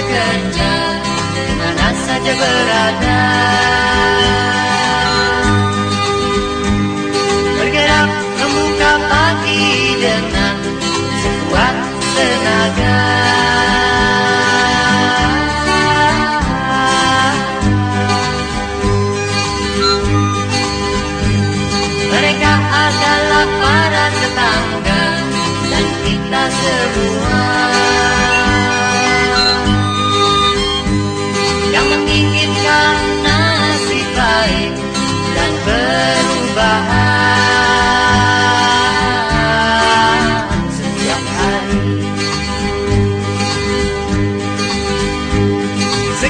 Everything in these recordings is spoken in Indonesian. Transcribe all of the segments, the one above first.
bekerja Di mana saja berada. Bergerak membuka pagi dengan sekuat tenaga. Mereka adalah para tetangga dan kita semua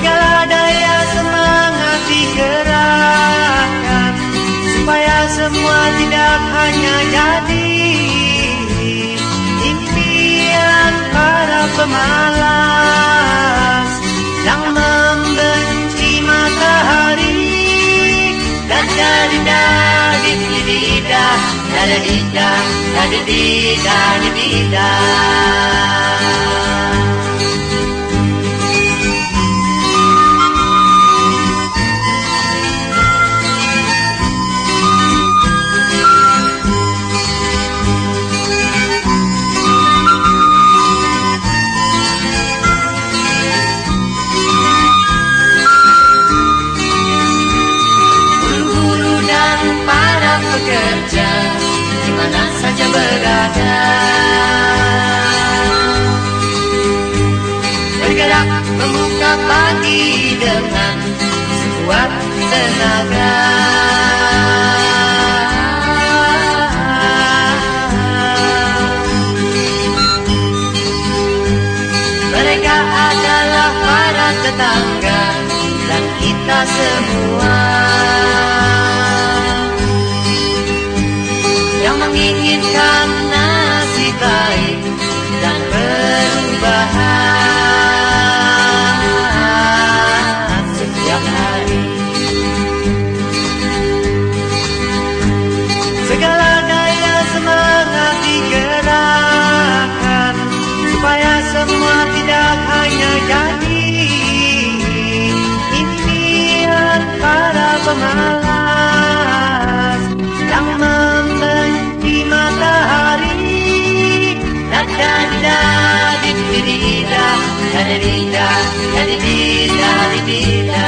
Segala daya semangat digerakkan supaya semua tidak hanya jadi impian para pemalas yang membenci matahari. Dan jadi dari tidak dari tidak dari tidak dari mana saja berada. Bergerak membuka pagi dengan sekuat tenaga. Mereka adalah para tetangga dan kita semua hanya jadi impian para pemalas yang membenci matahari. Dan jadi diri dan diri dan diri dan diri